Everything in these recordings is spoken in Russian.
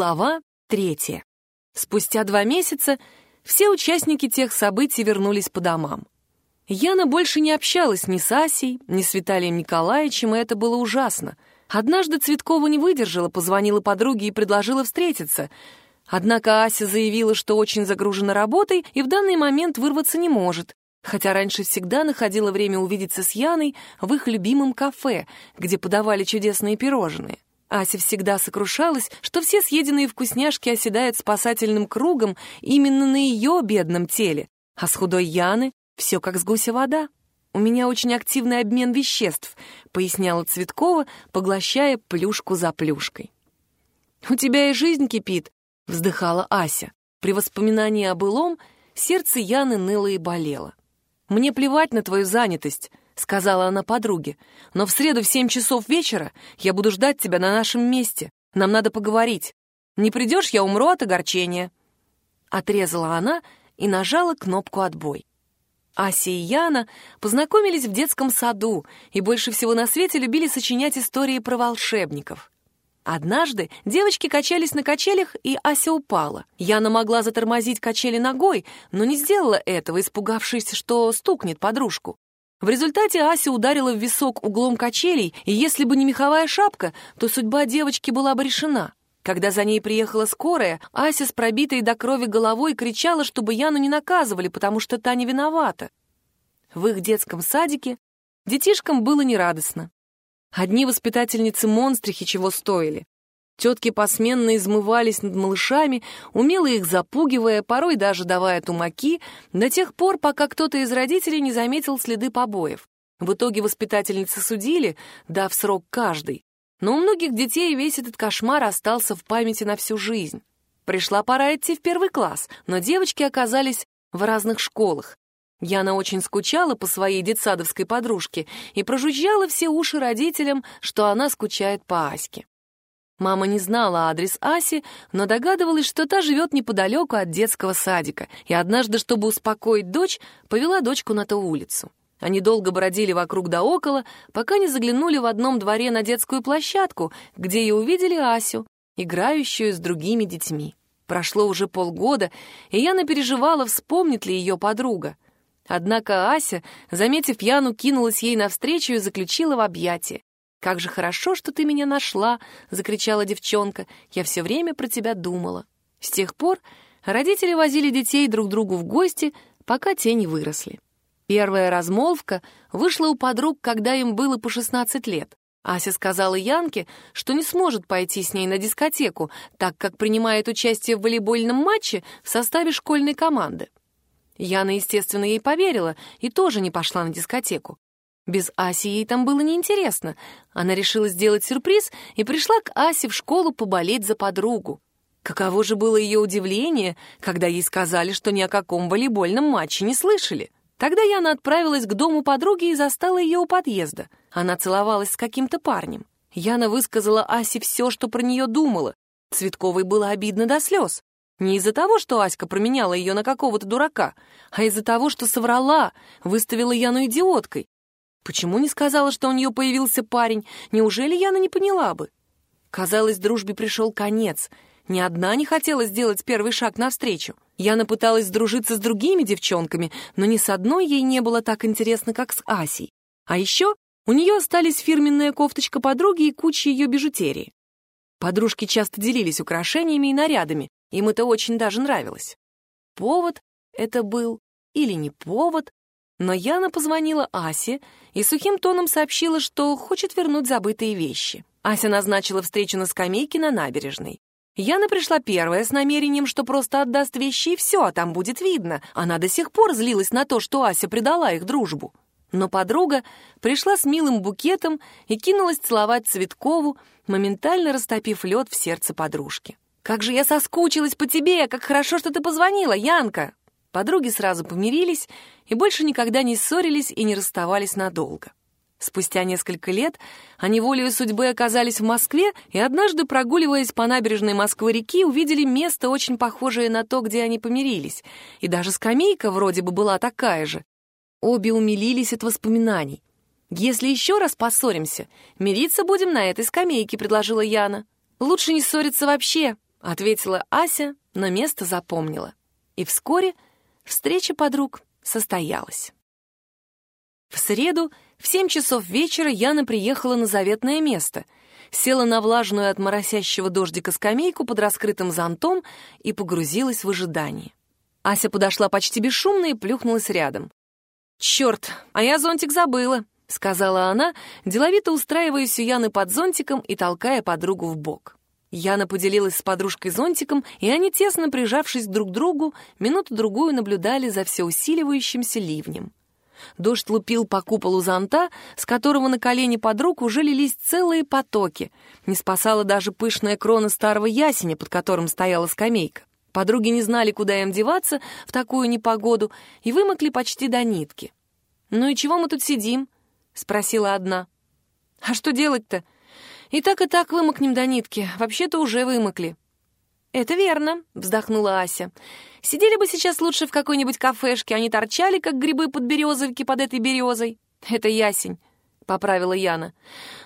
Глава третья. Спустя два месяца все участники тех событий вернулись по домам. Яна больше не общалась ни с Асей, ни с Виталием Николаевичем, и это было ужасно. Однажды Цветкова не выдержала, позвонила подруге и предложила встретиться. Однако Ася заявила, что очень загружена работой и в данный момент вырваться не может, хотя раньше всегда находила время увидеться с Яной в их любимом кафе, где подавали чудесные пирожные. Ася всегда сокрушалась, что все съеденные вкусняшки оседают спасательным кругом именно на ее бедном теле, а с худой Яны все как с гуся вода. «У меня очень активный обмен веществ», — поясняла Цветкова, поглощая плюшку за плюшкой. «У тебя и жизнь кипит», — вздыхала Ася. При воспоминании о былом сердце Яны ныло и болело. «Мне плевать на твою занятость», — сказала она подруге. «Но в среду в семь часов вечера я буду ждать тебя на нашем месте. Нам надо поговорить. Не придешь, я умру от огорчения». Отрезала она и нажала кнопку «Отбой». Ася и Яна познакомились в детском саду и больше всего на свете любили сочинять истории про волшебников. Однажды девочки качались на качелях, и Ася упала. Яна могла затормозить качели ногой, но не сделала этого, испугавшись, что стукнет подружку. В результате Ася ударила в висок углом качелей, и если бы не меховая шапка, то судьба девочки была бы решена. Когда за ней приехала скорая, Ася с пробитой до крови головой кричала, чтобы Яну не наказывали, потому что та не виновата. В их детском садике детишкам было нерадостно. Одни воспитательницы-монстрихи чего стоили. Тетки посменно измывались над малышами, умело их запугивая, порой даже давая тумаки, до тех пор, пока кто-то из родителей не заметил следы побоев. В итоге воспитательницы судили, дав срок каждый. Но у многих детей весь этот кошмар остался в памяти на всю жизнь. Пришла пора идти в первый класс, но девочки оказались в разных школах. Яна очень скучала по своей детсадовской подружке и прожужжала все уши родителям, что она скучает по Аське. Мама не знала адрес Аси, но догадывалась, что та живет неподалеку от детского садика, и однажды, чтобы успокоить дочь, повела дочку на ту улицу. Они долго бродили вокруг да около, пока не заглянули в одном дворе на детскую площадку, где и увидели Асю, играющую с другими детьми. Прошло уже полгода, и Яна переживала, вспомнит ли ее подруга. Однако Ася, заметив Яну, кинулась ей навстречу и заключила в объятия. «Как же хорошо, что ты меня нашла!» — закричала девчонка. «Я все время про тебя думала». С тех пор родители возили детей друг другу в гости, пока те не выросли. Первая размолвка вышла у подруг, когда им было по 16 лет. Ася сказала Янке, что не сможет пойти с ней на дискотеку, так как принимает участие в волейбольном матче в составе школьной команды. Яна, естественно, ей поверила и тоже не пошла на дискотеку. Без Аси ей там было неинтересно. Она решила сделать сюрприз и пришла к Асе в школу поболеть за подругу. Каково же было ее удивление, когда ей сказали, что ни о каком волейбольном матче не слышали. Тогда Яна отправилась к дому подруги и застала ее у подъезда. Она целовалась с каким-то парнем. Яна высказала Асе все, что про нее думала. Цветковой было обидно до слез. Не из-за того, что Аська променяла ее на какого-то дурака, а из-за того, что соврала, выставила Яну идиоткой. Почему не сказала, что у нее появился парень? Неужели Яна не поняла бы? Казалось, дружбе пришел конец. Ни одна не хотела сделать первый шаг навстречу. Яна пыталась сдружиться с другими девчонками, но ни с одной ей не было так интересно, как с Асей. А еще у нее остались фирменная кофточка подруги и куча ее бижутерии. Подружки часто делились украшениями и нарядами, им это очень даже нравилось. Повод это был или не повод, но Яна позвонила Асе и сухим тоном сообщила, что хочет вернуть забытые вещи. Ася назначила встречу на скамейке на набережной. Яна пришла первая с намерением, что просто отдаст вещи и все, а там будет видно. Она до сих пор злилась на то, что Ася предала их дружбу. Но подруга пришла с милым букетом и кинулась целовать Цветкову, моментально растопив лед в сердце подружки. «Как же я соскучилась по тебе! Как хорошо, что ты позвонила, Янка!» Подруги сразу помирились и больше никогда не ссорились и не расставались надолго. Спустя несколько лет они волею судьбы оказались в Москве и однажды, прогуливаясь по набережной Москвы-реки, увидели место, очень похожее на то, где они помирились. И даже скамейка вроде бы была такая же. Обе умилились от воспоминаний. «Если еще раз поссоримся, мириться будем на этой скамейке», — предложила Яна. «Лучше не ссориться вообще», — ответила Ася, но место запомнила. И вскоре встреча подруг состоялась. В среду в семь часов вечера Яна приехала на заветное место, села на влажную от моросящего дождика скамейку под раскрытым зонтом и погрузилась в ожидание. Ася подошла почти бесшумно и плюхнулась рядом. «Черт, а я зонтик забыла», — сказала она, деловито устраиваясь у Яны под зонтиком и толкая подругу в бок. Яна поделилась с подружкой зонтиком, и они, тесно прижавшись друг к другу, минуту-другую наблюдали за все усиливающимся ливнем. Дождь лупил по куполу зонта, с которого на колени подруг уже лились целые потоки. Не спасала даже пышная крона старого ясеня, под которым стояла скамейка. Подруги не знали, куда им деваться в такую непогоду, и вымокли почти до нитки. «Ну и чего мы тут сидим?» — спросила одна. «А что делать-то? И так и так вымокнем до нитки. Вообще-то уже вымокли». «Это верно», — вздохнула Ася. «Сидели бы сейчас лучше в какой-нибудь кафешке, они торчали, как грибы под березовки под этой березой». «Это ясень», — поправила Яна.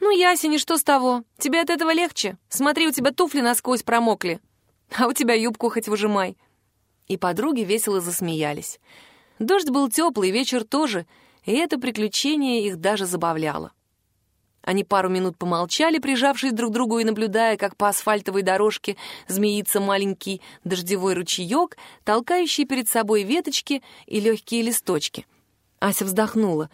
«Ну, ясень, и что с того? Тебе от этого легче? Смотри, у тебя туфли насквозь промокли. А у тебя юбку хоть выжимай». И подруги весело засмеялись. Дождь был теплый, вечер тоже, и это приключение их даже забавляло. Они пару минут помолчали, прижавшись друг к другу и наблюдая, как по асфальтовой дорожке змеится маленький дождевой ручеек, толкающий перед собой веточки и легкие листочки. Ася вздохнула.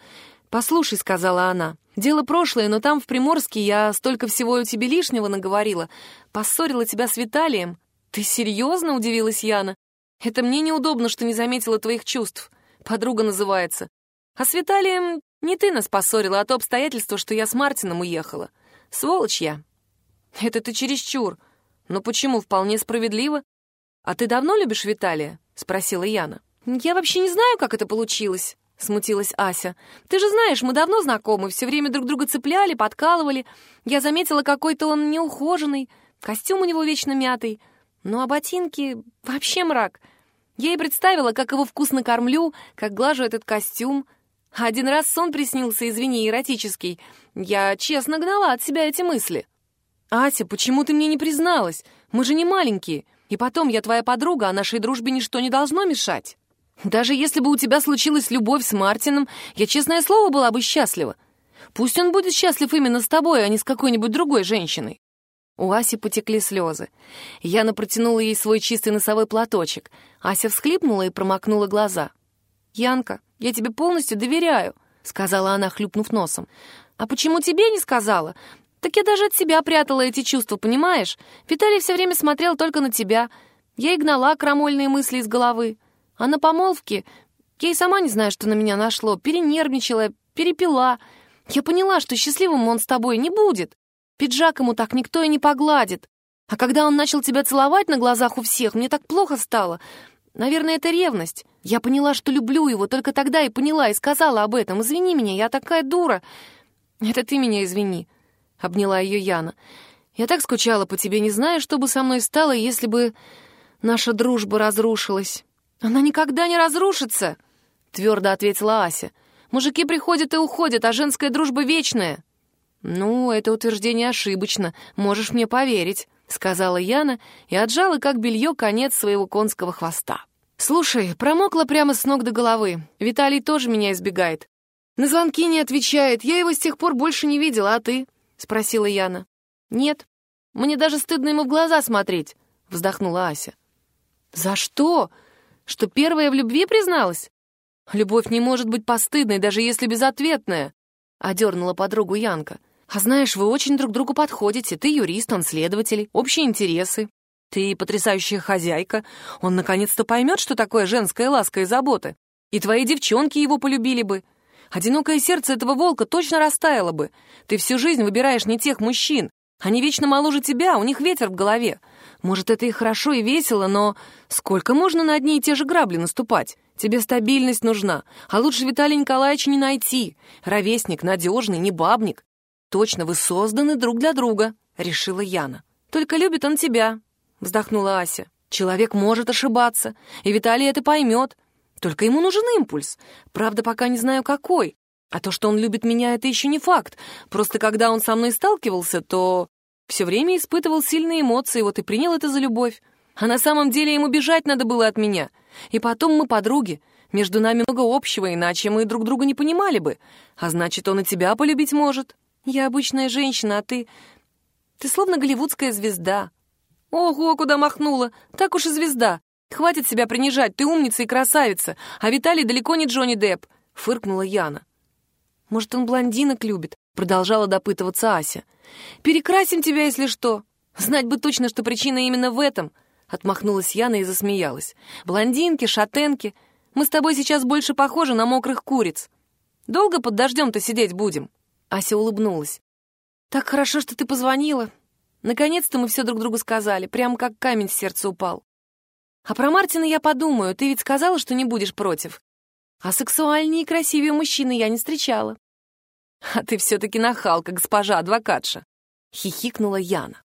«Послушай», — сказала она, — «дело прошлое, но там, в Приморске, я столько всего у тебя лишнего наговорила. Поссорила тебя с Виталием». «Ты серьезно?» — удивилась Яна. «Это мне неудобно, что не заметила твоих чувств. Подруга называется. А с Виталием не ты нас поссорила, а то обстоятельство, что я с Мартином уехала. Сволочь я. Это ты чересчур. Но почему? Вполне справедливо. А ты давно любишь Виталия? Спросила Яна. Я вообще не знаю, как это получилось. — смутилась Ася. «Ты же знаешь, мы давно знакомы, все время друг друга цепляли, подкалывали. Я заметила, какой-то он неухоженный, костюм у него вечно мятый. Ну а ботинки — вообще мрак. Я и представила, как его вкусно кормлю, как глажу этот костюм. Один раз сон приснился, извини, эротический. Я честно гнала от себя эти мысли. «Ася, почему ты мне не призналась? Мы же не маленькие. И потом, я твоя подруга, а нашей дружбе ничто не должно мешать. Даже если бы у тебя случилась любовь с Мартином, я, честное слово, была бы счастлива. Пусть он будет счастлив именно с тобой, а не с какой-нибудь другой женщиной». У Аси потекли слезы. Яна протянула ей свой чистый носовой платочек. Ася всхлипнула и промокнула глаза. «Янка, я тебе полностью доверяю», — сказала она, хлюпнув носом. «А почему тебе не сказала? Так я даже от себя прятала эти чувства, понимаешь? Виталий все время смотрел только на тебя. Я и гнала крамольные мысли из головы. А на помолвке я и сама не знаю, что на меня нашло. Перенервничала, перепила. Я поняла, что счастливым он с тобой не будет. Пиджак ему так никто и не погладит. А когда он начал тебя целовать на глазах у всех, мне так плохо стало. Наверное, это ревность. Я поняла, что люблю его, только тогда и поняла, и сказала об этом. Извини меня, я такая дура. Это ты меня извини, — обняла ее Яна. Я так скучала по тебе, не знаю, что бы со мной стало, если бы наша дружба разрушилась. Она никогда не разрушится, — твердо ответила Ася. Мужики приходят и уходят, а женская дружба вечная. Ну, это утверждение ошибочно, можешь мне поверить. — сказала Яна и отжала, как белье, конец своего конского хвоста. «Слушай, промокла прямо с ног до головы. Виталий тоже меня избегает. На звонки не отвечает. Я его с тех пор больше не видела, а ты?» — спросила Яна. «Нет. Мне даже стыдно ему в глаза смотреть», — вздохнула Ася. «За что? Что первая в любви призналась? Любовь не может быть постыдной, даже если безответная», — одернула подругу Янка. А знаешь, вы очень друг другу подходите. Ты юрист, он следователь, общие интересы. Ты потрясающая хозяйка. Он наконец-то поймет, что такое женская ласка и забота. И твои девчонки его полюбили бы. Одинокое сердце этого волка точно растаяло бы. Ты всю жизнь выбираешь не тех мужчин. Они вечно моложе тебя, у них ветер в голове. Может, это и хорошо, и весело, но сколько можно на одни и те же грабли наступать? Тебе стабильность нужна, а лучше Виталия Николаевича не найти. Ровесник, надежный, не бабник. Точно, вы созданы друг для друга», — решила Яна. «Только любит он тебя», — вздохнула Ася. «Человек может ошибаться, и Виталий это поймет. Только ему нужен импульс. Правда, пока не знаю, какой. А то, что он любит меня, это еще не факт. Просто когда он со мной сталкивался, то Все время испытывал сильные эмоции, вот и принял это за любовь. А на самом деле ему бежать надо было от меня. И потом мы подруги. Между нами много общего, иначе мы друг друга не понимали бы. А значит, он и тебя полюбить может. Я обычная женщина, а ты... Ты словно голливудская звезда. Ого, куда махнула. Так уж и звезда. Хватит себя принижать, ты умница и красавица. А Виталий далеко не Джонни Депп. Фыркнула Яна. Может, он блондинок любит? Продолжала допытываться Ася. Перекрасим тебя, если что. Знать бы точно, что причина именно в этом — Отмахнулась Яна и засмеялась. «Блондинки, шатенки. Мы с тобой сейчас больше похожи на мокрых куриц. Долго под дождем-то сидеть будем?» Ася улыбнулась. «Так хорошо, что ты позвонила. Наконец-то мы все друг другу сказали, прям как камень с сердца упал. А про Мартина я подумаю, ты ведь сказала, что не будешь против. А сексуальнее и красивее мужчины я не встречала». «А ты все-таки нахалка, госпожа адвокатша», — хихикнула Яна.